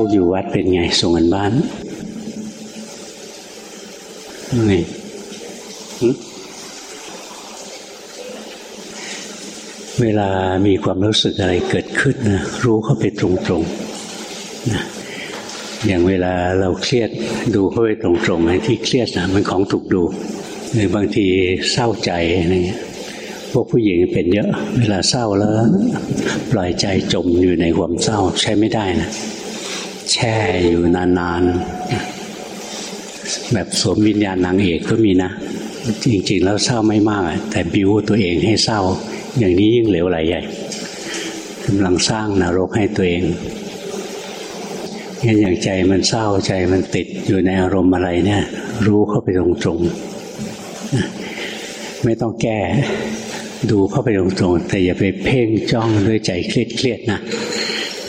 วกอยู่วัดเป็นไง ส่งกันบ้านไงเวลามีความรู้สึกอะไรเกิดขึ้นนะรู้เข้าไปตรงๆนะอย่างเวลาเราเครียดดูเข้าไปตรงๆไอ้ที่เครียดนะมันของถูกดูหรือบางทีเศร้าใจอะไรเงี้ยพวกผู้หญิงเป็นเยอะ เวลาเศร้าแล้วปล่อยใจจมอยู่ในความเศร้าใช้ไม่ได้นะ แช่อยู่นานๆ แบบสวมวิญญาณนางเอกก็มีนะ จริง ๆ แล้วเศร้าไม่มาก แต่บิวตัวเองให้เศร้า อย่างนี้ยิ่งเหลวไหลใหญ่กำลังสร้างนรกให้ตัวเองงั้นอย่างใจมันเศร้าใจมันติดอยู่ในอารมณ์อะไรเนี่ย รู้เข้าไปตรงๆไม่ต้องแก้ดูเข้าไปตรงๆแต่อย่าไปเพ่งจ้องด้วยใจเครียดๆนะ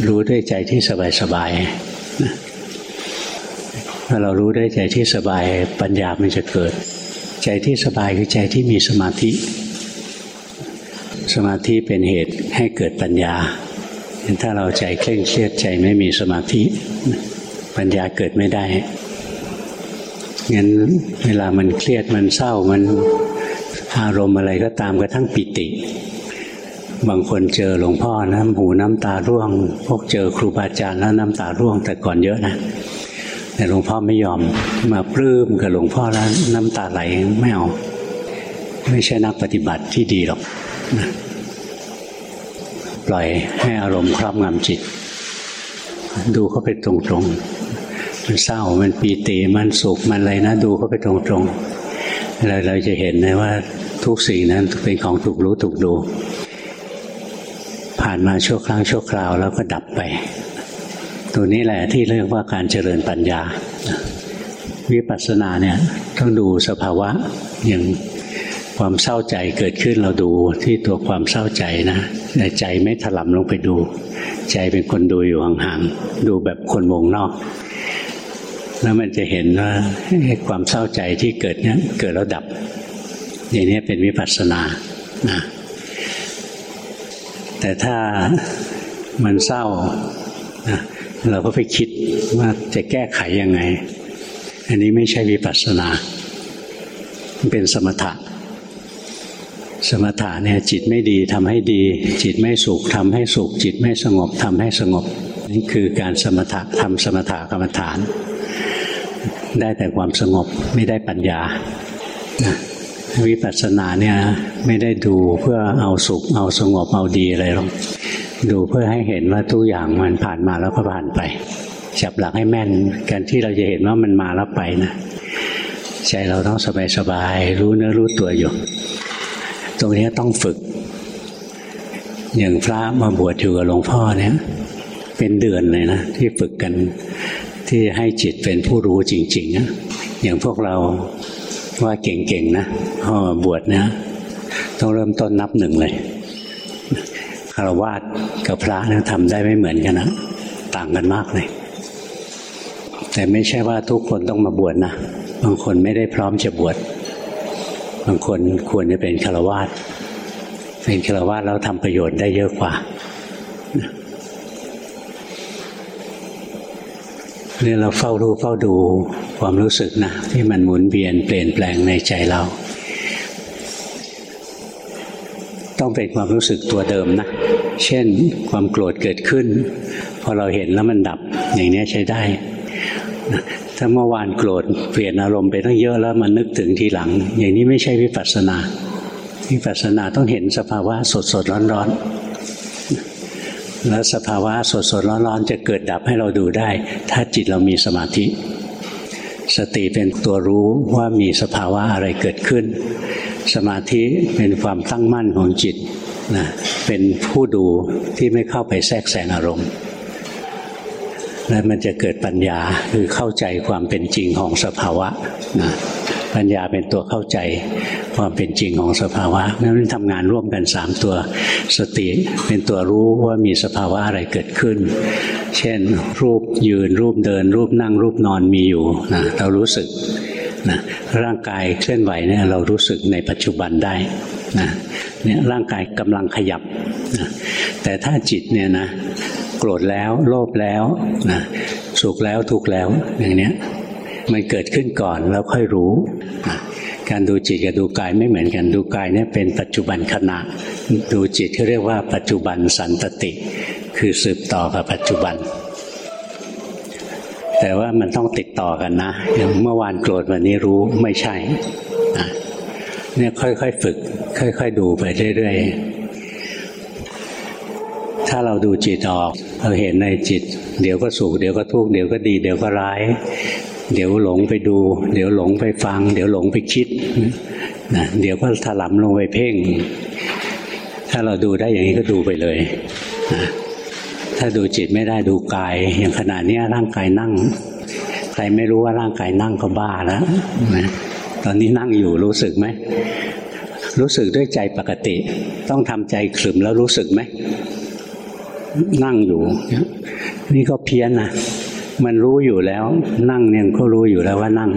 รู้ด้วยใจที่สบายๆ ถ้าเรารู้ได้ใจที่สบายปัญญามันจะเกิด ใจที่สบายคือใจที่มีสมาธิ สมาธิเป็นเหตุให้เกิดปัญญา ถ้าเราใจเคร่งเครียดใจไม่มีสมาธิ ปัญญาเกิดไม่ได้งั้นเวลามันเครียดมันเศร้ามันอารมณ์อะไรก็ตามกระทั่งปิติ บางคนเจอหลวงพ่อน้ำหูน้ำตาร่วง พวกเจอครูบาอาจารย์แล้วน้ำตาร่วง แต่ก่อนเยอะนะแต่หลวงพ่อไม่ยอมมาปลื้มกับหลวงพ่อแล้วน้ำตาไหลไม่เอาไม่ใช่นักปฏิบัติที่ดีหรอกนะปล่อยให้อารมณ์ครอบงำจิต ดูเข้าไปตรงๆมันเศร้ามันปีติมันสุขมันอะไรนะ ดูเข้าไปตรงๆเราเราจะเห็นนะว่าทุกสิ่งนั้นเป็นของถูกรู้ถูกดู มาชั่วครั้งชั่วคราวแล้วก็ดับไป ตัวนี้แหละที่เรียกว่าการเจริญปัญญา วิปัสสนาเนี่ยต้องดูสภาวะอย่างความเศร้าใจเกิดขึ้นเราดูที่ตัวความเศร้าใจนะแต่ใจไม่ถลำลงไปดู ใจเป็นคนดูอยู่ห่างๆดูแบบคนมองนอก แล้วมันจะเห็นว่าความเศร้าใจที่เกิดเนี้ยเกิดแล้วดับอย่างนี้เป็นวิปัสสนานะ แต่ถ้ามันเศร้านะเราก็ไปคิดว่าจะแก้ไขยังไง อันนี้ไม่ใช่วิปัสสนา เป็นสมถะ สมถะเนี่ยจิตไม่ดีทำให้ดี จิตไม่สุขทำให้สุข จิตไม่สงบทำให้สงบ นี่คือการสมถะทำสมถะกรรมฐาน ได้แต่ความสงบไม่ได้ปัญญา วิปัสสนาเนี่ยไม่ได้ดูเพื่อเอาสุขเอาสงบเอาดีอะไรหรอกดูเพื่อให้เห็นว่าทุกอย่างมันผ่านมาแล้วก็ผ่านไปจับหลักให้แม่นการที่เราจะเห็นว่ามันมาแล้วไปนะใจเราต้องสบายสบายรู้เนื้อรู้ตัวอยู่ ตรงนี้ต้องฝึก อย่างพระมาบวชอยู่กับหลวงพ่อเนี่ยเป็นเดือนเลยนะที่ฝึกกันที่ให้จิตเป็นผู้รู้จริงๆนะอย่างพวกเรา ว่าเก่งๆนะพ่อบวชนี่ยต้องเริ่มต้นนับหนึ่งเลยคารวาสกับพระนะทำได้ไม่เหมือนกันนะต่างกันมากเลย แต่ไม่ใช่ว่าทุกคนต้องมาบวชนะบางคนไม่ได้พร้อมจะบวชบางคนควรจะเป็นฆราวาสเป็นฆราวาสแล้วทำประโยชน์ได้เยอะกว่า นี่ยเราเฝ้ารู้เฝ้าดูความรู้สึกนะที่มันหมุนเวียนเปลี่ยนแปลงในใจเรา ต้องเป็นความรู้สึกตัวเดิมนะ เช่นความโกรธเกิดขึ้น พอเราเห็นแล้วมันดับอย่างนี้ใช้ได้ถ้าเมื่อวานโกรธเปลี่ยนอารมณ์ไปตั้งเยอะแล้วมันนึกถึงทีหลัง อย่างนี้ไม่ใช่วิปัสสนาวิปัสสนาต้องเห็นสภาวะสดสดร้อนร้อน แล้วสภาวะสดสดร้อนร้อนจะเกิดดับให้เราดูได้ ถ้าจิตเรามีสมาธิ สติเป็นตัวรู้ว่ามีสภาวะอะไรเกิดขึ้น สมาธิเป็นความตั้งมั่นของจิตนะเป็นผู้ดูที่ไม่เข้าไปแทรกแซงอารมณ์แล้วมันจะเกิดปัญญาคือเข้าใจความเป็นจริงของสภาวะนะ ปัญญาเป็นตัวเข้าใจความเป็นจริงของสภาวะนั้นทำงานร่วมกันสามตัวสติเป็นตัวรู้ว่ามีสภาวะอะไรเกิดขึ้น เช่น รูปยืนรูปเดิน รูปนั่งรูปนอนมีอยู่นะเรารู้สึกนะร่างกายเคลื่อนไหวเนี่ยเรารู้สึกในปัจจุบันได้นะเนี่ยร่างกายกำลังขยับนะแต่ถ้าจิตเนี่ยนะโกรธแล้วโลภแล้วนะสุขแล้วทุกข์แล้วอย่างเนี้ย มันเกิดขึ้นก่อนแล้วค่อยรู้การดูจิตกับดูกายไม่เหมือนกันดูกายเนี่ยเป็นปัจจุบันขณะ ดูจิตเขาเรียกว่าปัจจุบันสันตติ คือสืบต่อกับปัจจุบัน แต่ว่ามันต้องติดต่อกันนะอย่างเมื่อวานโกรธวันนี้รู้ไม่ใช่เนี่ยค่อยๆฝึก ค่อย ๆ ดูไปเรื่อยๆถ้าเราดูจิตออกเราเห็นในจิต เดี๋ยวก็สุขเดี๋ยวก็ทุกข์เดี๋ยวก็ดี เดี๋ยวก็ร้าย เดี๋ยวหลงไปดู เดี๋ยวหลงไปฟัง เดี๋ยวหลงไปคิดนะเดี๋ยวก็ถลำลงไปเพ่ง ถ้าเราดูได้อย่างนี้ก็ดูไปเลยนะถ้าดูจิตไม่ได้ดูกาย อย่างขณะนี้ร่างกายนั่ง ใครไม่รู้ว่าร่างกายนั่งก็บ้าแล้วนะตอนนี้นั่งอยู่รู้สึกไหมรู้สึกด้วยใจปกติ ต้องทำใจขลุ่มแล้วรู้สึกไหมนั่งอยู่ นี่ก็เพี้ยนนะ มันรู้อยู่แล้ว นั่งเนี่ยก็รู้อยู่แล้วว่านั่ง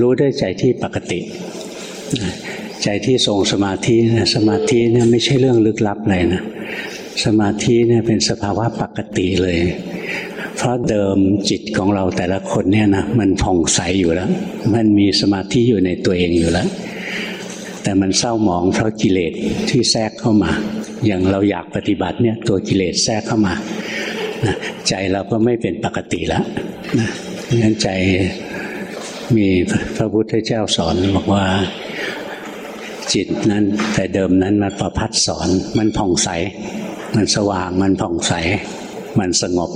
รู้ด้วยใจที่ปกติ ใจที่ทรงสมาธิสมาธิเนี่ยไม่ใช่เรื่องลึกลับเลยนะสมาธิเนี่ยเป็นสภาวะปกติเลย เพราะเดิมจิตของเราแต่ละคนเนี่ยนะมันผ่องใสอยู่แล้ว มันมีสมาธิอยู่ในตัวเองอยู่แล้ว แต่มันเศร้าหมองเพราะกิเลสที่แทรกเข้ามา อย่างเราอยากปฏิบัติเนี่ยตัวกิเลสแทรกเข้ามา ใจเราก็ไม่เป็นปกติแล้วงั้นใจมีพระพุทธเจ้าสอนบอกว่าจิตนั้นแต่เดิมนั้นมันประพัดสอนมันผ่องใส มันสว่างมันผ่องใส มันสงบ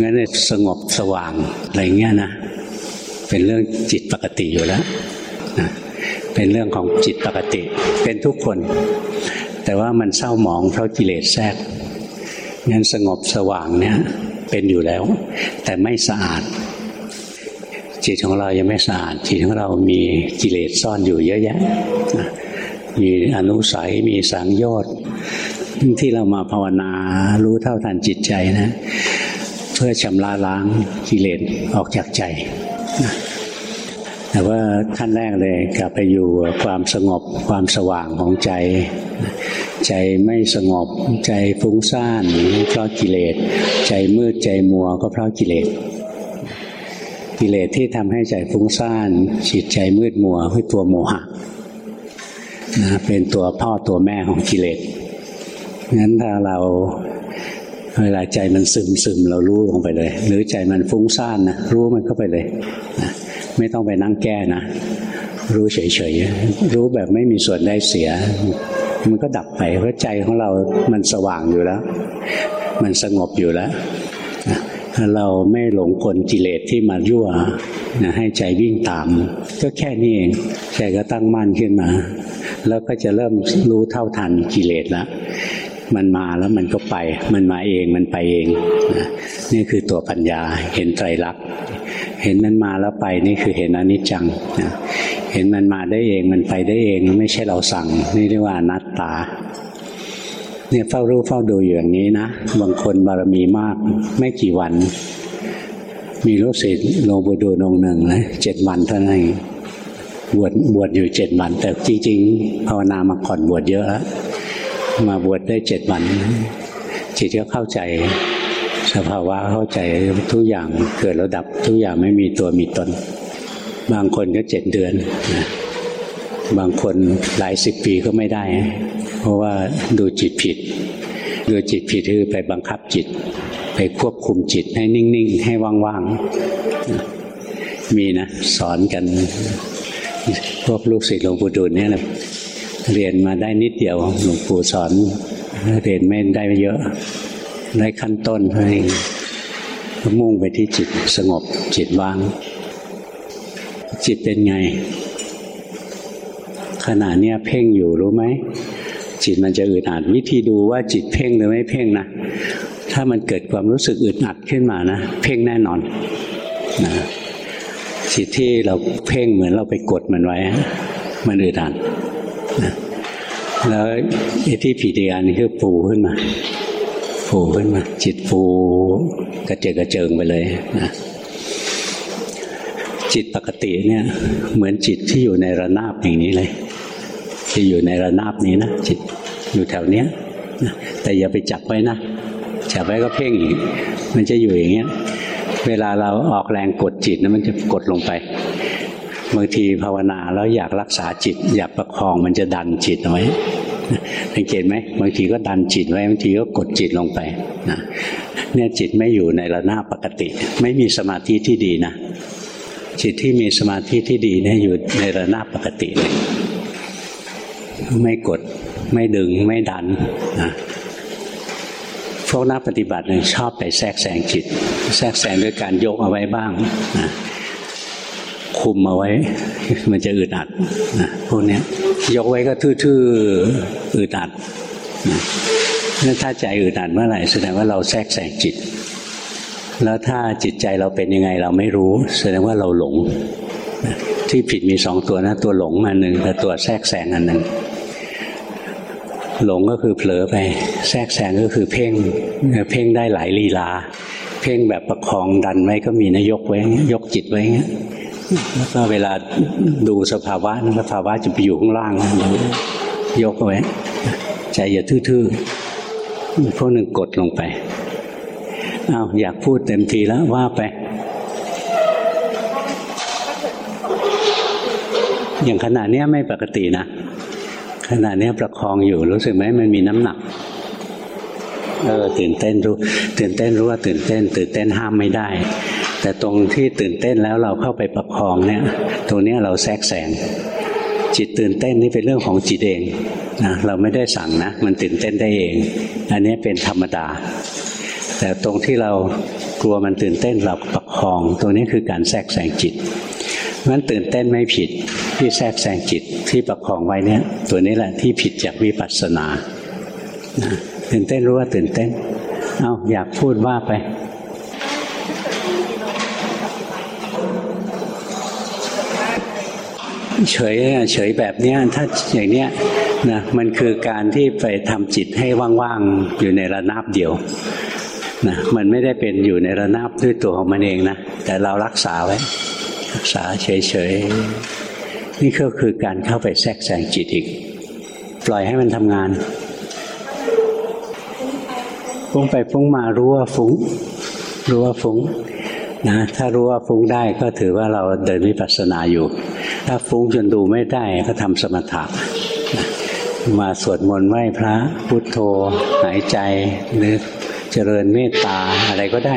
งั้นสงบสว่างอะไรเงี้ยนะเป็นเรื่องจิตปกติอยู่แล้วเป็นเรื่องของจิตปกติ เป็นทุกคน แต่ว่ามันเศร้าหมองเพราะกิเลสแทรก งั้นสงบสว่างเนี่ยเป็นอยู่แล้ว แต่ไม่สะอาด จิตของเรายังไม่สะอาด จิตของเรามีกิเลสซ่อนอยู่เยอะแยะมีอนุสัยมีสังโยชน์ที่เรามาภาวนารู้เท่าทันจิตใจนะ เพื่อชำระล้างกิเลสออกจากใจนะแต่ว่าขั้นแรกเลยกลับไปอยู่ความสงบความสว่างของใจ ใจไม่สงบใจฟุ้งซ่านเพราะกิเลส ใจมืดใจมัวก็เพราะกิเลส กิเลสที่ทำให้ใจฟุ้งซ่านจิตใจมืดมัวคือตัวโมหะนะเป็นตัวพ่อตัวแม่ของกิเลสงั้นถ้าเราเวลาใจมันซึมซึมเรารู้ลงไปเลย หรือใจมันฟุ้งซ่านนะรู้มันเข้าไปเลยนะไม่ต้องไปนั่งแก้นะ รู้เฉยๆ รู้แบบไม่มีส่วนได้เสีย มันก็ดับไปเพราะใจของเรามันสว่างอยู่แล้ว มันสงบอยู่แล้วถ้าเราไม่หลงกลกิเลสที่มายั่วนะให้ใจวิ่งตาม ก็แค่นี้เองใจก็ตั้งมั่นขึ้นมา แล้วก็จะเริ่มรู้เท่าทันกิเลสแล้วมันมาแล้วมันก็ไป มันมาเองมันไปเองนะนี่คือตัวปัญญาเห็นไตรลักษณ์เห็นมันมาแล้วไปนี่คือเห็นอนิจจังนะ เห็นมันมาได้เองมันไปได้เองไม่ใช่เราสั่ง นี่เรียกว่านัตตา เนี่ยเฝ้ารู้เฝ้าดูอย่างนี้นะบางคนบารมีมากไม่กี่วัน มีลูกศิษย์โลบูดูนงหนึ่งนะเจ็ดวันเท่านั้นบวชบวชอยู่เจ็ดวัน แต่จริงๆภาวนามาก่อนบวชเยอะแล้วมาบวชได้เจ็ดวัน จิตก็เข้าใจสภาวะเข้าใจทุกอย่างเกิดแล้วดับทุกอย่างไม่มีตัวมีตน บางคนก็เจ็ดเดือนนะบางคนหลายสิบปีก็ไม่ได้ เพราะว่าดูจิตผิด ดูจิตผิดคือไปบังคับจิต ไปควบคุมจิตให้นิ่ง ๆ ให้ว่าง ๆ มีนะ สอนกัน พวกลูกศิษย์หลวงปู่ดูลเนี่ยแหละเรียนมาได้นิดเดียวหลวงปู่สอน เรียนไม่ได้เยอะได้ขั้นต้นให้มุ่งไปที่จิตสงบจิตว่าง จิตเป็นไง ขณะเนี้ยเพ่งอยู่รู้ไหมจิตมันจะอึดอัดวิธีดูว่าจิตเพ่งหรือไม่เพ่งนะถ้ามันเกิดความรู้สึกอึดอัดขึ้นมานะเพ่งแน่นอนนะจิตที่เราเพ่งเหมือนเราไปกดมันไว้ มันอึดอัดนะแล้วไอ้ที่ผีดีอันนี้คือปูขึ้นมาปูขึ้นมา จิตปูกระเจิงกระเจิงไปเลยนะ จิตปกติเนี่ย เหมือนจิตที่อยู่ในระนาบอย่างนี้เลยที่อยู่ในระนาบนี้นะจิตอยู่แถวเนี้ยแต่อย่าไปจับไว้นะจจับไว้ก็เพ่งอีกมันจะอยู่อย่างเงี้ย เวลาเราออกแรงกดจิตนะมันจะกดลงไปบางทีภาวนาแล้วอยากรักษาจิต อยากประคองมันจะดันจิตเอาไว้สังเกตไหมบางทีก็ดันจิตไว้บางทีก็กดจิตลงไปนะเนี่ยจิตไม่อยู่ในระนาบปกติ ไม่มีสมาธิที่ดีนะ จิตที่มีสมาธิที่ดีเนี่ยอยู่ในระนาบปกติเลยไม่กดไม่ดึงไม่ดันนะพวกนักปฏิบัติเนี่ยชอบไปแทรกแซงจิต แทรกแซงด้วยการยกเอาไว้บ้างนะคุมเอาไว้ มันจะอึดอัดนะพวกนี้ยกไว้ก็ทื่อๆอึดอัดนะถ้าใจอึดอัดเมื่อไหร่แสดงว่าเราแทรกแซงจิต แล้วถ้าจิตใจเราเป็นยังไงเราไม่รู้ แสดงว่าเราหลง ที่ผิดมีสองตัวนะ ตัวหลงอันหนึ่งแต่ตัวแทรกแซงอันหนึ่งหลงก็คือเผลอไป แทรกแซงก็คือเพ่งเพ่งได้หลายลีลา เพ่งแบบประคองดันไว้ก็มีนะยกไว้ยกจิตไว้เงี้ยแล้วก็เวลาดูสภาวะนสภาวะจะไปอยู่ข้างล่างยกไว้ใจอย่าทื่อๆพวกหนึ่งกดลงไป อาอยากพูดเต็มทีแล้วว่าไป อย่างขนาดนี้ไม่ปกตินะขณะนี้ประคองอยู่รู้สึกไหมมันมีน้ำหนัก เออตื่นเต้นรู้ ตื่นเต้นรู้ว่าตื่นเต้น ตื่นเต้นห้ามไม่ได้ แต่ตรงที่ตื่นเต้นแล้วเราเข้าไปประคองเนี่ย ตรงนี้เราแทรกแซงจิตตื่นเต้นนี่เป็นเรื่องของจิตเองนะเราไม่ได้สั่งนะ มันตื่นเต้นได้เอง อันนี้เป็นธรรมดา แต่ตรงที่เรากลัวมันตื่นเต้นเราประคอง ตรงนี้คือการแทรกแซงจิตนั้นตื่นเต้นไม่ผิดที่แทรกแซงจิตที่ประคองไว้เนี่ย ตัวนี้แหละที่ผิดจากวิปัสสนาตื่นเต้นรู้ว่าตื่นเต้น เอาอยากพูดว่าไปเฉยเฉยแบบนี้ถ้าอย่างเนี้ยนะมันคือการที่ไปทำจิตให้ว่างๆอยู่ในระนาบเดียว นะมันไม่ได้เป็นอยู่ในระนาบด้วยตัวของมันเองนะแต่เรารักษาไว้ รักษาเฉยๆนี่ก็คือการเข้าไปแทรกแซงจิตอีก ปล่อยให้มันทำงานฟุ้งไปฟุ้งมารู้ว่าฟุ้ง รู้ว่าฟุ้งนะถ้ารู้ว่าฟุ้งได้ก็ถือว่าเราเดินวิปัสสนาอยู่ ถ้าฟุ้งจนดูไม่ได้ก็ทำสมถะมาสวดมนต์ไหว้พระพุทโธหายใจหรือ จริญเมตตาอะไรก็ได้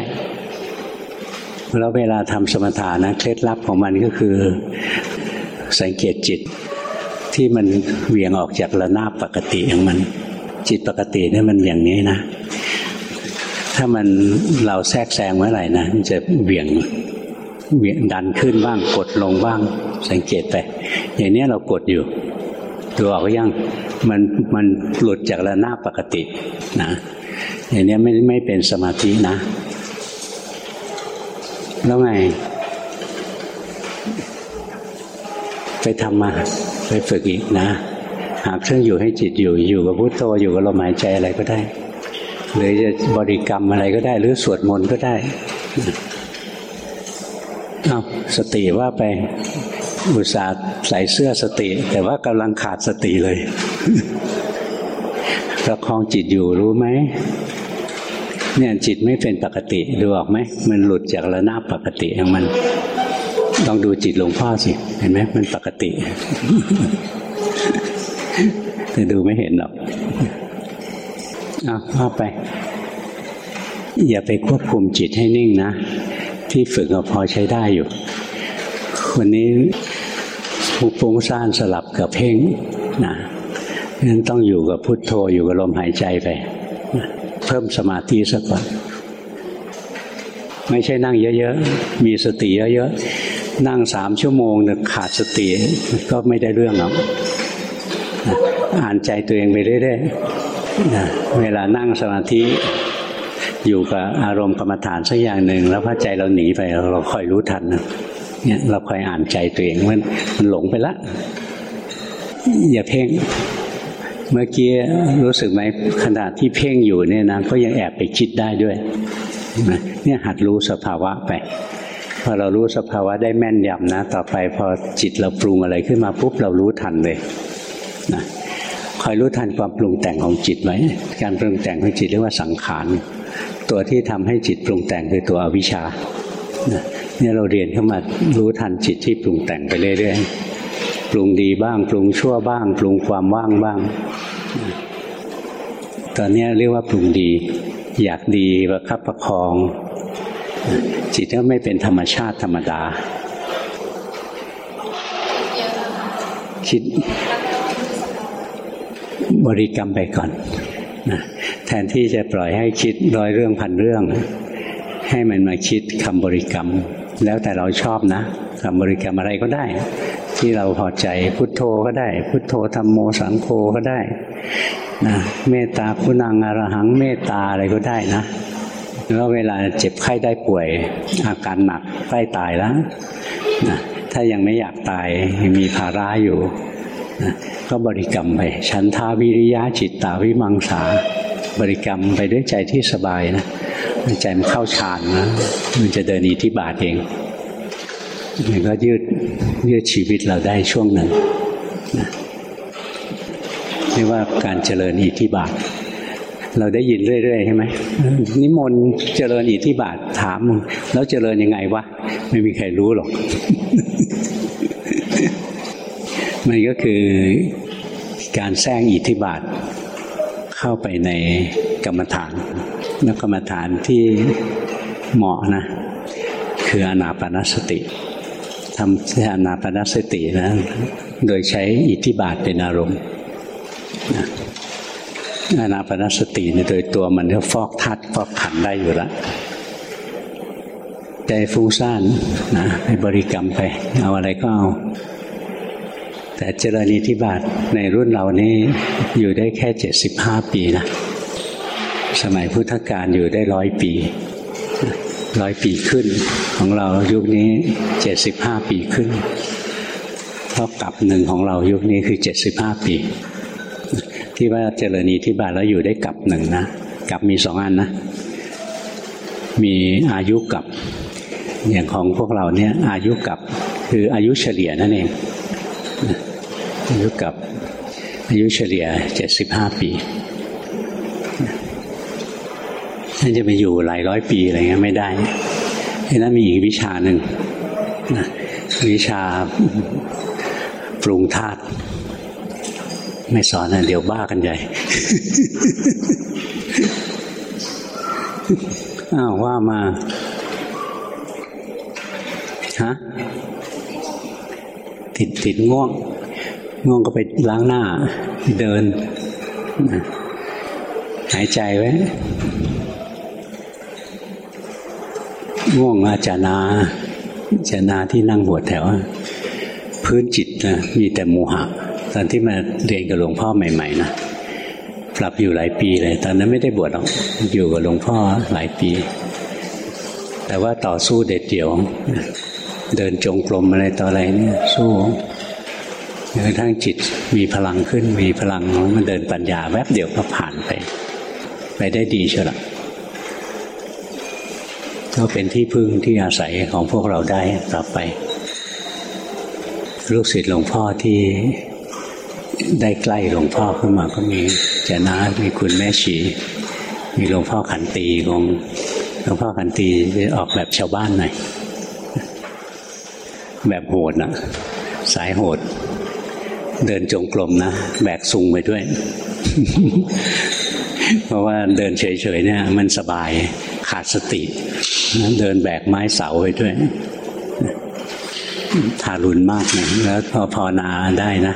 แล้วเวลาทำสมถานะเคล็ดลับของมันก็คือสังเกตจิตที่มันเวียงออกจากระนาบปกติของมัน จิตปกติเนี่ยมันอย่างนี้นะ ถ้ามันเราแทรกแซงเมื่อไหร่นะมันจะเวียงเวียงดันขึ้นบ้างกดลงบ้าง สังเกตไป อย่างนี้เรากดอยู่ตัวออกยังมันมันหลุดจากระนาบปกตินะ อย่างนี้ไม่ไม่เป็นสมาธินะ แล้วไง ไปทำมา ไปฝึกอีกนะ หาเครื่องอยู่ให้จิตอยู่ อยู่กับพุทโธอยู่กับลมหายใจอะไรก็ได้ หรือจะบริกรรมอะไรก็ได้ หรือสวดมนต์ก็ได้เอาสติว่าไปอุตส่าห์ใส่เสื้อสติ แต่ว่ากำลังขาดสติเลยประคองจิตอยู่รู้ไหม เนี่ยจิตไม่เป็นปกติดูออกไหมมันหลุดจากระนาบปกติของมันลองดูจิตหลวงพ่อสิเห็นไหมมันปกติ แต่ดูไม่เห็นหรอกเอาพ่อไป อย่าไปควบคุมจิตให้นิ่งนะ ที่ฝึกก็พอใช้ได้อยู่ วันนี้ฟุ้งซ่านสลับกับเพ่งนะนั้นต้องอยู่กับพุทโธอยู่กับลมหายใจไป พิ่มสมาธิสักก่อนไม่ใช่นั่งเยอะๆ มีสติเยอะๆ นั่งสามชั่วโมงเนี่ยขาดสติก็ไม่ได้เรื่องหรอกอ่านใจตัวเองไปเรื่อยๆเวลานั่งสมาธิอยู่กับอารมณ์กรรมฐานสักอย่างหนึ่งแล้วพอใจเราหนีไปเราคอยรู้ทันเนี่ยเราคอยอ่านใจตัวเองมันมันหลงไปละอย่าเพ่ง เมื่อกี้รู้สึกไหมขณะที่เพ่งอยู่เนี่ยนะก็ยังแอบไปคิดได้ด้วยเนี่ยหัดรู้สภาวะไป พอเรารู้สภาวะได้แม่นยำนะ ต่อไปพอจิตเราปรุงอะไรขึ้นมาปุ๊บเรารู้ทันเลยนะคอยรู้ทันความปรุงแต่งของจิตไว้การปรุงแต่งของจิตเรียกว่าสังขารตัวที่ทำให้จิตปรุงแต่งคือตัวอวิชชาเนี่ยเราเรียนเข้ามารู้ทันจิตที่ปรุงแต่งไปเรื่อยๆ ปรุงดีบ้าง ปรุงชั่วบ้าง ปรุงความว่างบ้าง ตอนนี้เรียกว่าปรุงดี อยากดีประคับประคอง จิตก็ไม่เป็นธรรมชาติธรรมดา คิดบริกรรมไปก่อนนะแทนที่จะปล่อยให้คิดร้อยเรื่องพันเรื่อง ให้มันมาคิดคำบริกรรม แล้วแต่เราชอบนะคำบริกรรมอะไรก็ได้ ที่เราพอใจ พุทโธก็ได้ พุทโธธรรมโมสังโฆก็ได้นะเมตตาคุณังอรหังเมตตาอะไรก็ได้นะแล้วเวลาเจ็บไข้ได้ป่วยอาการหนักใกล้ตายแล้วนะถ้ายังไม่อยากตายมีภาระอยู่นะก็บริกรรมไปฉันทาวิริยะจิตตาวิมังสา บริกรรมไปด้วยใจที่สบายนะใจมันเข้าฌานนะมันจะเดินอิทธิบาทเอง มันก็ยืดยืดชีวิตเราได้ช่วงหนึ่งนะเรียกว่าการเจริญอิทธิบาท เราได้ยินเรื่อยๆใช่ไหมนิมนต์เจริญอิทธิบาทถามแล้วเจริญยังไงวะไม่มีใครรู้หรอก มันก็คือการแซงอิทธิบาทเข้าไปในกรรมฐานแล้วกรรมฐานที่เหมาะนะ คืออนาปนสติ ทำอนาปนสตินะ โดยใช้อิทธิบาทเป็นอารมณ์นะอนาปนสติในโดยตัวมันก็ฟอกทัดฟอกขันได้อยู่แล้วใจฟุ้งซ่านนะให้บริกรรมไป เอาอะไรก็เอา แต่เจริญอิทธิบาทในรุ่นเรานี้อยู่ได้แค่เจ็ดสิบห้าปีนะ สมัยพุทธกาลอยู่ได้ร้อยปี ร้อยปีขึ้น ของเรายุคนี้เจ็ดสิบห้าปีขึ้นเท่ากับหนึ่งของเรายุคนี้คือเจ็ดสิบห้าปี ที่ว่าเจริญอิทธิบาทแล้วอยู่ได้กับหนึ่งนะกับมีสองอันนะ มีอายุกับอย่างของพวกเราเนี่ยอายุกับคืออายุเฉลี่ยนั่นเองอายุกับอายุเฉลี่ยเจ็ดสิบห้าปี ท่านจะไปอยู่หลายร้อยปีอะไรเงี้ยไม่ได้ทีนั้นมีอีกวิชาหนึ่งวิชาปรุงธาตุไม่สอนนะเดี๋ยวบ้ากันใหญ่อ้าวว่ามาฮะติดติดง่วง ง่วงก็ไปล้างหน้า เดิน หายใจไว้ ง่วงอาจานาจานาที่นั่งหัวแถว พื้นจิตนะมีแต่โมหะ ตอนที่มาเรียนกับหลวงพ่อใหม่ ๆ นะปรับอยู่หลายปีเลย ตอนนั้นไม่ได้บวชหรอกอยู่กับหลวงพ่อหลายปี แต่ว่าต่อสู้เด็ดเดี่ยว เดินจงกรมอะไรต่ออะไรเนี่ยสู้จนกระทั่งจิตมีพลังขึ้นมีพลังมันเดินปัญญาแวบเดียวก็ผ่านไป ไปได้ดีเชียวละ ก็เป็นที่พึ่งที่อาศัยของพวกเราได้ต่อไป ลูกศิษย์หลวงพ่อที่ได้ใกล้หลวงพ่อขึ้นมาก็มีเจนามีคุณแม่ชี มีหลวงพ่อขันตีองหลวงพ่อขันตีออกแบบชาวบ้านหน่อยแบบโหดนะสายโหด เดินจงกรมนะแบกซุงไปด้วย เพราะว่าเดินเฉยๆเนี่ย มันสบาย ขาดสติเดินแบกไม้เสาไปด้วยทารุณมากนะแล้วพอภาวนาได้นะ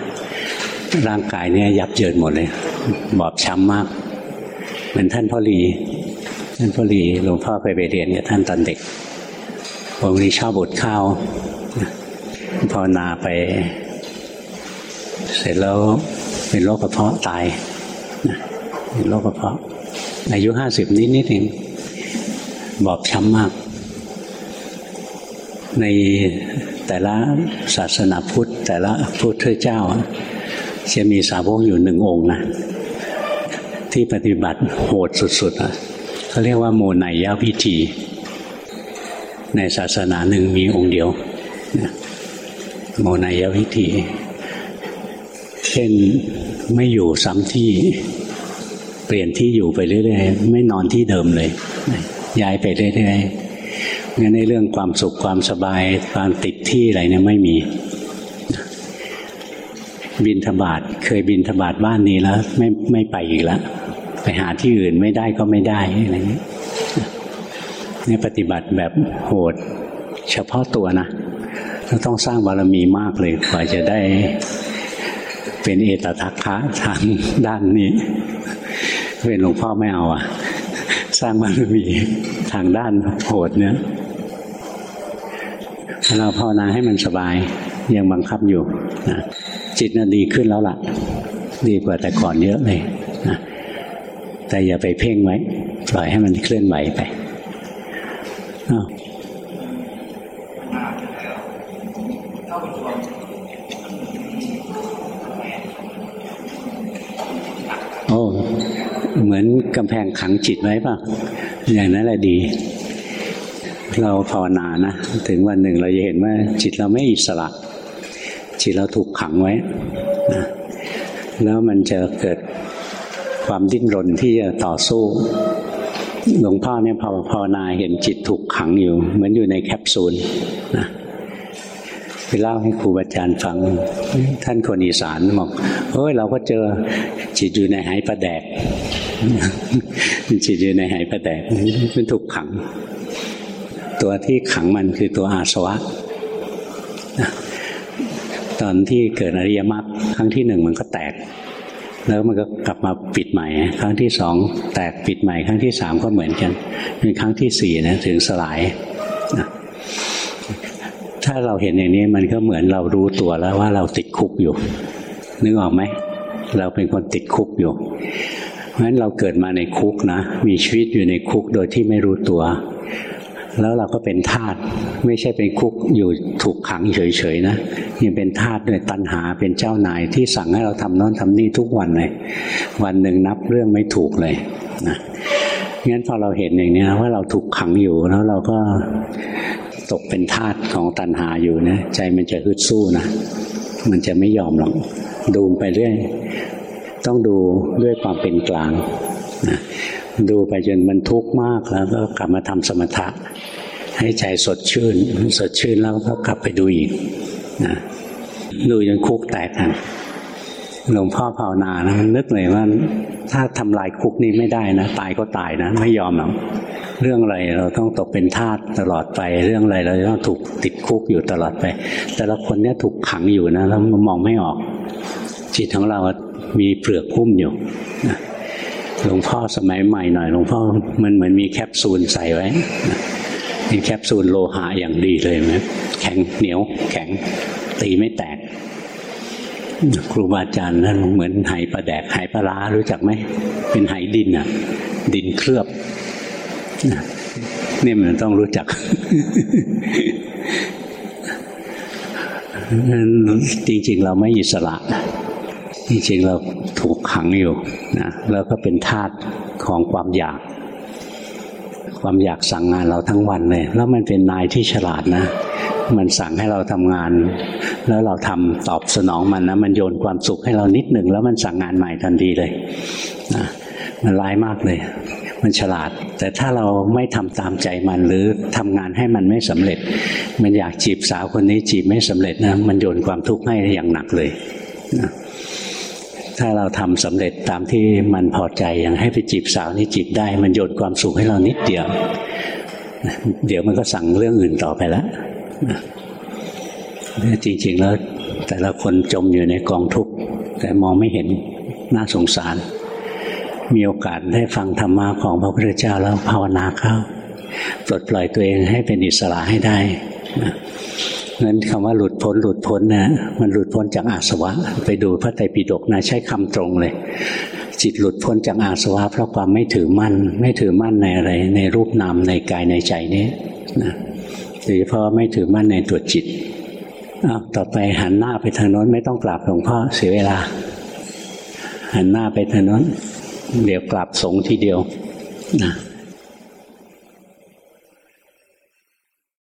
ร่างกายเนี่ยยับเยินหมดเลย บอบช้ำมาก เหมือนท่านพ่อลีท่านพ่อลีหลวงพ่อไปไปเรียนกับท่านตอนเด็กผมนี้ชอบบดข้าวภาวนาไป เสร็จแล้วเป็นโรคกระเพาะตายเป็นโรคกระเพาะอายุห้าสิบนิดนิดเอง บอบช้ำมาก ในแต่ละศาสนาพุทธ แต่ละพุทธเจ้า จะมีสาวกอยู่หนึ่งองค์นะ ที่ปฏิบัติโหดสุดๆเขาเรียกว่าโมไนยาวิธี ในศาสนาหนึ่งมีองค์เดียว โมไนยาวิธีเช่นไม่อยู่ซ้ำที่เปลี่ยนที่อยู่ไปเรื่อยๆ ไม่นอนที่เดิมเลย ย้ายไปเรื่อยๆงั้นในเรื่องความสุขความสบายความติดที่อะไรเนี่ยไม่มี บินธบาตเคยบินธบาตบ้านนี้แล้วไม่ไม่ไปอีกแล้วไปหาที่อื่นไม่ได้ก็ไม่ได้อะไรเงี้ยนี่ปฏิบัติแบบโหด เฉพาะตัวนะเราต้องสร้างบารมีมากเลยกว่าจะได้เป็นเอตทัคคะทางด้านนี้เป็นหลวงพ่อไม่เอาอะ สร้างบารมีทางด้านโหดเนี่ยเราภาวนาให้มันสบายยังบังคับอยู่นะจิตน่ะดีขึ้นแล้วล่ะ ดีกว่าแต่ก่อนเยอะเลยนะแต่อย่าไปเพ่งไว้ปล่อยให้มันเคลื่อนไหวไปอ้าวโอ้ เหมือนกำแพงขังจิตไว้ป่ะ อย่างนั้นแหละดี เราภาวนานะ ถึงวันหนึ่งเราจะเห็นว่า จิตเราไม่อิสระ จิตเราถูกขังไว้นะแล้วมันจะเกิดความดิ้นรนที่จะต่อสู้ หลวงพ่อเนี่ยภาวนาเห็นจิตถูกขังอยู่ เหมือนอยู่ในแคปซูลนะไปเล่าให้ครูบาอาจารย์ฟัง ท่านคนอีสานบอกเฮ้ยเราก็เจอจิตอยู่ในหายประแดก จิตอยู่ในหายประแดกมันถูกขัง ตัวที่ขังมันคือตัวอาสวะนะตอนที่เกิดอริยมรรคครั้งที่หนึ่งมันก็แตก แล้วมันก็กลับมาปิดใหม่ ครั้งที่สองแตกปิดใหม่ ครั้งที่สามก็เหมือนกันเป็นครั้งที่สี่นะถึงสลายนะถ้าเราเห็นอย่างนี้มันก็เหมือนเรารู้ตัวแล้วว่าเราติดคุกอยู่ นึกออกไหมเราเป็นคนติดคุกอยู่ เพราะฉะนั้นเราเกิดมาในคุกนะ มีชีวิตอยู่ในคุกโดยที่ไม่รู้ตัว แล้วเราก็เป็นทาสไม่ใช่เป็นคุกอยู่ถูกขังเฉยๆนะยังเป็นทาสด้วยตัณหาเป็นเจ้านายที่สั่งให้เราทำโน้นทำนี่ทุกวันเลย วันหนึ่งนับเรื่องไม่ถูกเลยนะงั้นพอเราเห็นอย่างนี้ว่าเราถูกขังอยู่แล้วเราก็ตกเป็นทาสของตัณหาอยู่นะใจมันจะฮึดสู้นะมันจะไม่ยอมหรอกดูไปเรื่อย ต้องดูด้วยความเป็นกลางนะดูไปจนมันทุกข์มากแล้วก็กลับมาทำสมถะ ให้ใจสดชื่น สดชื่นแล้วก็กลับไปดูอีกนะดูจนคุกแตกกันหลวงพ่อภาวนานะนึกเลยว่าถ้าทำลายคุกนี้ไม่ได้นะตายก็ตายนะ ไม่ยอมหรอกเรื่องอะไรเราต้องตกเป็นทาสตลอดไป เรื่องอะไรเราต้องถูกติดคุกอยู่ตลอดไป แต่ละคนเนี้ยถูกขังอยู่นะแล้วมองไม่ออก จิตของเรา มีเปลือกหุ้มอยู่หลวงพ่อสมัยใหม่หน่อยหลวงพ่อมันเหมือนมีแคปซูลใส่ไว้มีแคปซูลโลหะอย่างดีเลยไหมแข็งเหนียว แข็งตีไม่แตก ครูบาอาจารย์นั่นเหมือนไหปลาแดกไหปลาร้ารู้จักไหม เป็นไหดินอะ ดินเคลือบนี่มันต้องรู้จักจริง ๆ เราไม่อิสระ จริงๆเรา ถูกขังอยู่นะแล้วก็เป็นทาสของความอยาก ความอยากสั่งงานเราทั้งวันเลย แล้วมันเป็นนายที่ฉลาดนะ มันสั่งให้เราทำงาน แล้วเราทำตอบสนองมันนะมันโยนความสุขให้เรานิดหนึ่งแล้วมันสั่งงานใหม่ทันทีเลยนะมันร้ายมากเลย มันฉลาด แต่ถ้าเราไม่ทำตามใจมันหรือทำงานให้มันไม่สำเร็จ มันอยากจีบสาวคนนี้จีบไม่สำเร็จนะมันโยนความทุกข์ให้อย่างหนักเลยนะ ถ้าเราทำสำเร็จตามที่มันพอใจอย่างให้ไปจีบสาวนี่จีบได้ มันโยนความสุขให้เรานิดเดียว เดี๋ยวมันก็สั่งเรื่องอื่นต่อไปแล้วจริง ๆ แล้วแต่ละคนจมอยู่ในกองทุกข์แต่มองไม่เห็นน่าสงสาร มีโอกาสได้ฟังธรรมะของพระพุทธเจ้าแล้วภาวนาเข้าปลดปล่อยตัวเองให้เป็นอิสระให้ได้ งั้นคำว่าหลุดพ้นหลุดพ้นนะมันหลุดพ้นจากอาสวะ ไปดูพระไตรปิฎกนะใช้คำตรงเลย จิตหลุดพ้นจากอาสวะ เพราะความไม่ถือมั่น ไม่ถือมั่นในอะไร ในรูปนามในกายในใจนี้นะโดยเฉพาะไม่ถือมั่นในตัวจิตอ้าวต่อไปหันหน้าไปทางโน้นไม่ต้องกราบหลวงพ่อเสียเวลา หันหน้าไปทางโน้นเดี๋ยวกราบสงทีเดียวนะ